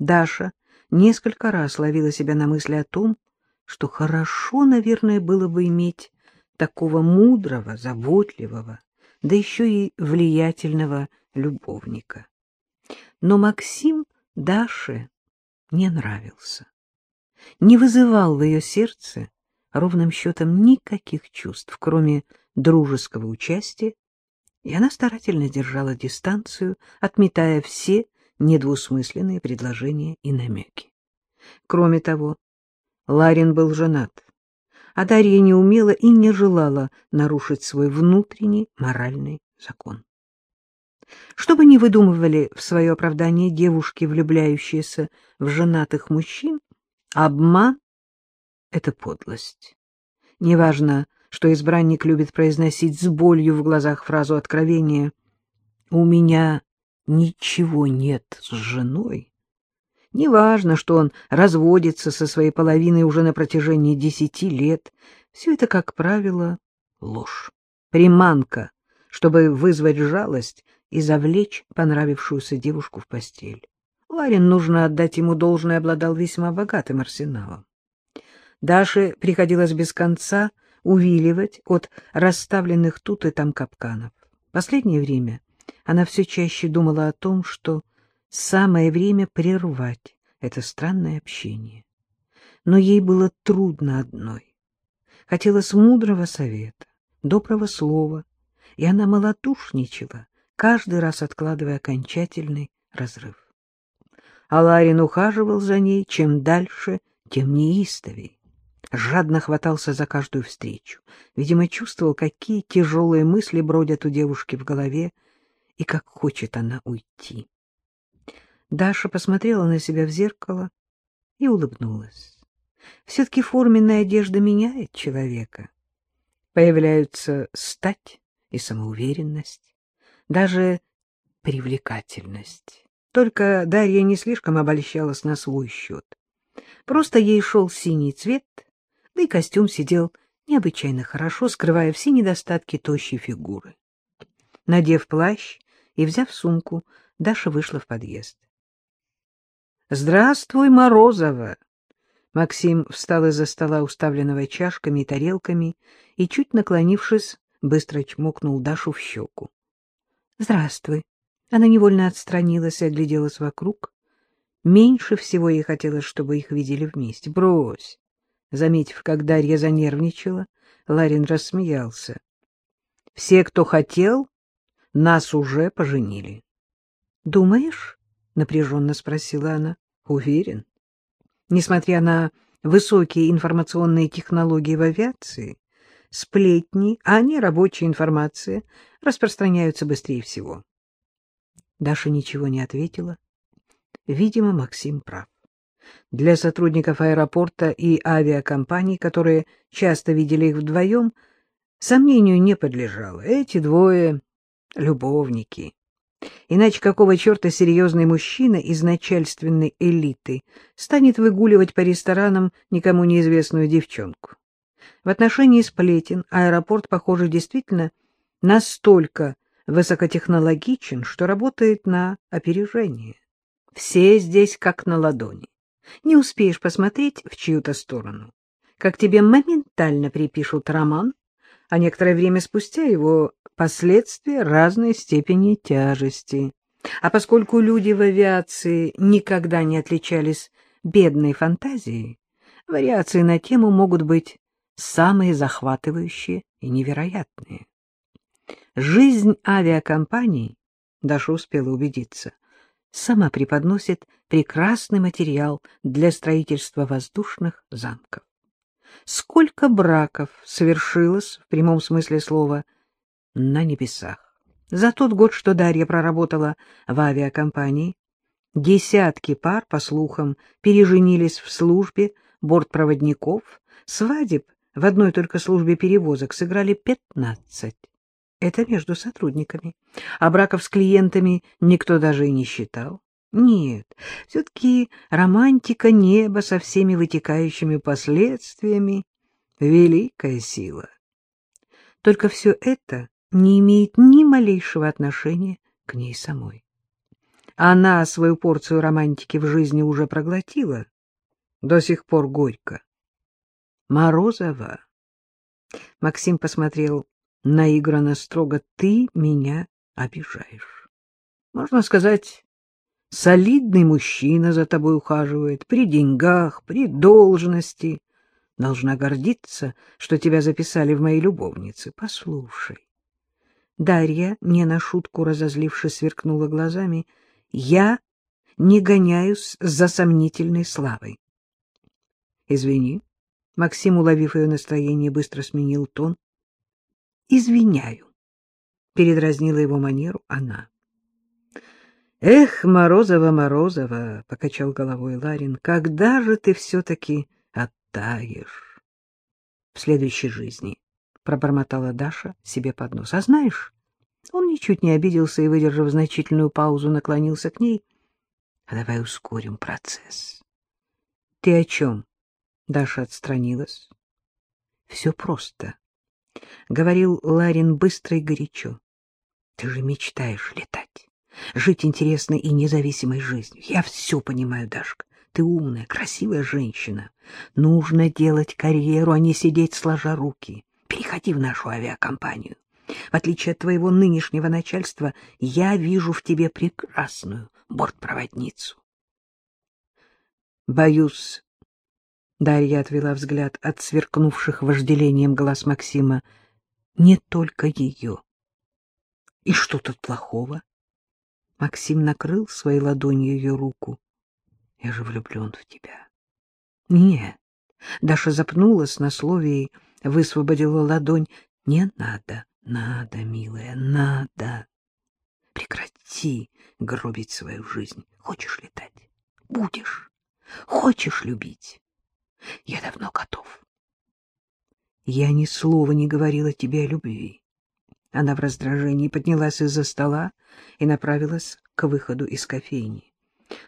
Даша несколько раз ловила себя на мысли о том, что хорошо, наверное, было бы иметь такого мудрого, заботливого, да еще и влиятельного любовника. Но Максим Даше не нравился, не вызывал в ее сердце ровным счетом никаких чувств, кроме дружеского участия, и она старательно держала дистанцию, отметая все недвусмысленные предложения и намеки. Кроме того, Ларин был женат, а Дарья не умела и не желала нарушить свой внутренний моральный закон. Что бы ни выдумывали в свое оправдание девушки, влюбляющиеся в женатых мужчин, обман — это подлость. Неважно, что избранник любит произносить с болью в глазах фразу откровения «У меня ничего нет с женой». Неважно, что он разводится со своей половиной уже на протяжении десяти лет. Все это, как правило, ложь, приманка, чтобы вызвать жалость и завлечь понравившуюся девушку в постель. Ларин, нужно отдать ему должное, обладал весьма богатым арсеналом. Даше приходилось без конца увиливать от расставленных тут и там капканов. Последнее время она все чаще думала о том, что самое время прервать это странное общение. Но ей было трудно одной. Хотелось мудрого совета, доброго слова, и она малодушничала, каждый раз откладывая окончательный разрыв. А Ларин ухаживал за ней, чем дальше, тем неистовей. Жадно хватался за каждую встречу. Видимо, чувствовал, какие тяжелые мысли бродят у девушки в голове, и как хочет она уйти. Даша посмотрела на себя в зеркало и улыбнулась. Все-таки форменная одежда меняет человека. Появляются стать и самоуверенность, даже привлекательность. Только Дарья не слишком обольщалась на свой счет. Просто ей шел синий цвет, да и костюм сидел необычайно хорошо, скрывая все недостатки тощей фигуры. Надев плащ и взяв сумку, Даша вышла в подъезд. Здравствуй, Морозова! Максим встал из-за стола, уставленного чашками и тарелками, и, чуть наклонившись, быстро чмокнул Дашу в щеку. — Здравствуй. Она невольно отстранилась и огляделась вокруг. Меньше всего ей хотелось, чтобы их видели вместе. — Брось! Заметив, как Дарья занервничала, Ларин рассмеялся. — Все, кто хотел, нас уже поженили. — Думаешь? — напряженно спросила она. — Уверен. Несмотря на высокие информационные технологии в авиации, сплетни, а не рабочая информация, распространяются быстрее всего. Даша ничего не ответила. Видимо, Максим прав. Для сотрудников аэропорта и авиакомпаний, которые часто видели их вдвоем, сомнению не подлежало. Эти двое — любовники. Иначе какого черта серьезный мужчина из начальственной элиты станет выгуливать по ресторанам никому неизвестную девчонку? В отношении сплетен аэропорт, похоже, действительно настолько высокотехнологичен, что работает на опережение. Все здесь как на ладони. Не успеешь посмотреть в чью-то сторону, как тебе моментально припишут роман, а некоторое время спустя его последствия разной степени тяжести. А поскольку люди в авиации никогда не отличались бедной фантазией, вариации на тему могут быть самые захватывающие и невероятные. Жизнь авиакомпаний, Даша успела убедиться, сама преподносит прекрасный материал для строительства воздушных замков. Сколько браков совершилось, в прямом смысле слова, на небесах. За тот год, что Дарья проработала в авиакомпании, десятки пар, по слухам, переженились в службе бортпроводников, свадеб в одной только службе перевозок сыграли пятнадцать. Это между сотрудниками. А браков с клиентами никто даже и не считал. Нет, все-таки романтика неба со всеми вытекающими последствиями — великая сила. Только все это не имеет ни малейшего отношения к ней самой. Она свою порцию романтики в жизни уже проглотила. До сих пор горько. Морозова. Максим посмотрел наигранно строго. Ты меня обижаешь. Можно сказать, солидный мужчина за тобой ухаживает, при деньгах, при должности. Должна гордиться, что тебя записали в мои любовницы. Послушай. Дарья, не на шутку разозлившись, сверкнула глазами. Я не гоняюсь за сомнительной славой. Извини. Максим, уловив ее настроение, быстро сменил тон. Извиняю. Передразнила его манеру она. Эх, Морозова, Морозова, покачал головой Ларин, когда же ты все-таки оттаешь? В следующей жизни, пробормотала Даша себе под нос. А знаешь, он ничуть не обиделся и, выдержав значительную паузу, наклонился к ней. А давай ускорим процесс. Ты о чем? Даша отстранилась. Все просто. Говорил Ларин быстро и горячо. Ты же мечтаешь летать, жить интересной и независимой жизнью. Я все понимаю, Дашка. Ты умная, красивая женщина. Нужно делать карьеру, а не сидеть сложа руки. Переходи в нашу авиакомпанию. В отличие от твоего нынешнего начальства, я вижу в тебе прекрасную бортпроводницу. Боюсь, Дарья отвела взгляд от сверкнувших вожделением глаз Максима. Не только ее. И что тут плохого? Максим накрыл своей ладонью ее руку. Я же влюблен в тебя. Нет. Даша запнулась на слове и высвободила ладонь. Не надо, надо, милая, надо. Прекрати гробить свою жизнь. Хочешь летать? Будешь. Хочешь любить? Я давно готов. Я ни слова не говорила тебе о любви. Она в раздражении поднялась из-за стола и направилась к выходу из кофейни.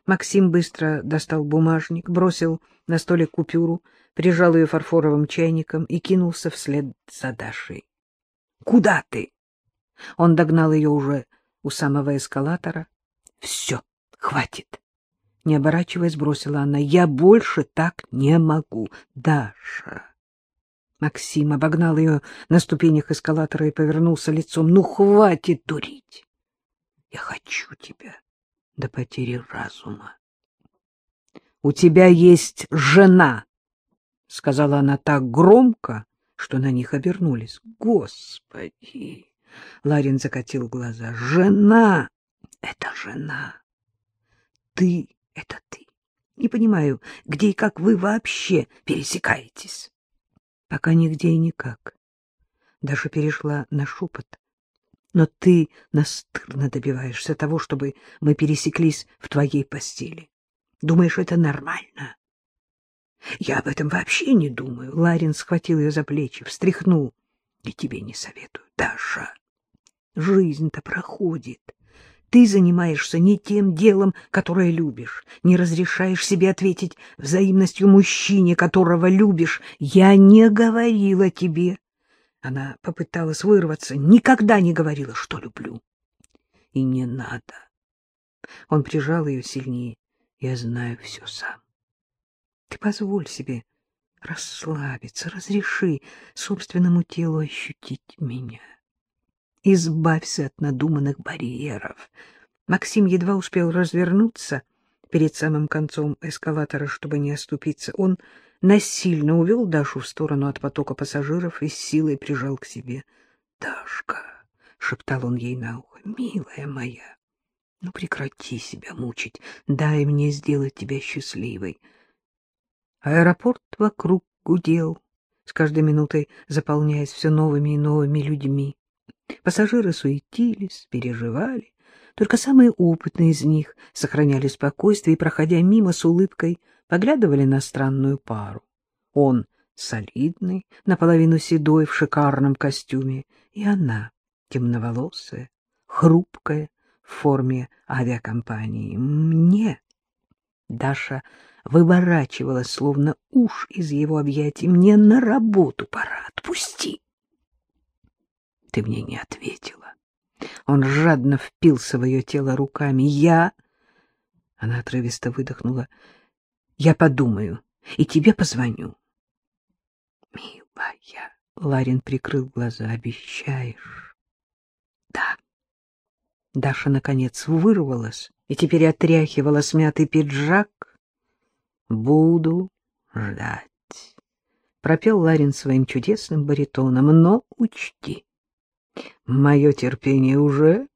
Максим быстро достал бумажник, бросил на столик купюру, прижал ее фарфоровым чайником и кинулся вслед за Дашей. — Куда ты? Он догнал ее уже у самого эскалатора. — Все, хватит. Не оборачиваясь, бросила она. — Я больше так не могу. Даша! Максим обогнал ее на ступенях эскалатора и повернулся лицом. — Ну, хватит дурить! Я хочу тебя до потери разума. — У тебя есть жена! — сказала она так громко, что на них обернулись. — Господи! Ларин закатил глаза. — Жена! Это жена! Ты — это ты. Не понимаю, где и как вы вообще пересекаетесь. Пока нигде и никак. Даже перешла на шепот. Но ты настырно добиваешься того, чтобы мы пересеклись в твоей постели. Думаешь, это нормально? Я об этом вообще не думаю. Ларин схватил ее за плечи, встряхнул. И тебе не советую, Даша. Жизнь-то проходит. Ты занимаешься не тем делом, которое любишь, не разрешаешь себе ответить взаимностью мужчине, которого любишь. Я не говорила тебе. Она попыталась вырваться, никогда не говорила, что люблю. И не надо. Он прижал ее сильнее. Я знаю все сам. Ты позволь себе расслабиться, разреши собственному телу ощутить меня. Избавься от надуманных барьеров. Максим едва успел развернуться перед самым концом эскалатора, чтобы не оступиться. Он насильно увел Дашу в сторону от потока пассажиров и силой прижал к себе. — Дашка, — шептал он ей на ухо, — милая моя, ну прекрати себя мучить, дай мне сделать тебя счастливой. Аэропорт вокруг гудел, с каждой минутой заполняясь все новыми и новыми людьми. Пассажиры суетились, переживали. Только самые опытные из них сохраняли спокойствие и, проходя мимо с улыбкой, поглядывали на странную пару. Он солидный, наполовину седой, в шикарном костюме, и она темноволосая, хрупкая, в форме авиакомпании. Мне Даша выворачивалась, словно уж из его объятий. Мне на работу пора, отпусти. Ты мне не ответила. Он жадно впился в ее тело руками. Я Она отрывисто выдохнула. — Я подумаю и тебе позвоню. — Милая, — Ларин прикрыл глаза, — обещаешь? — Да. Даша, наконец, вырвалась и теперь отряхивала смятый пиджак. — Буду ждать, — пропел Ларин своим чудесным баритоном, — но учти, мое терпение уже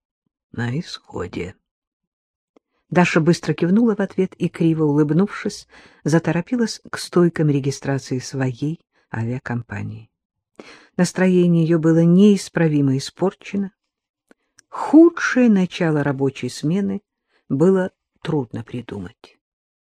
на исходе. Даша быстро кивнула в ответ и, криво улыбнувшись, заторопилась к стойкам регистрации своей авиакомпании. Настроение ее было неисправимо испорчено. Худшее начало рабочей смены было трудно придумать.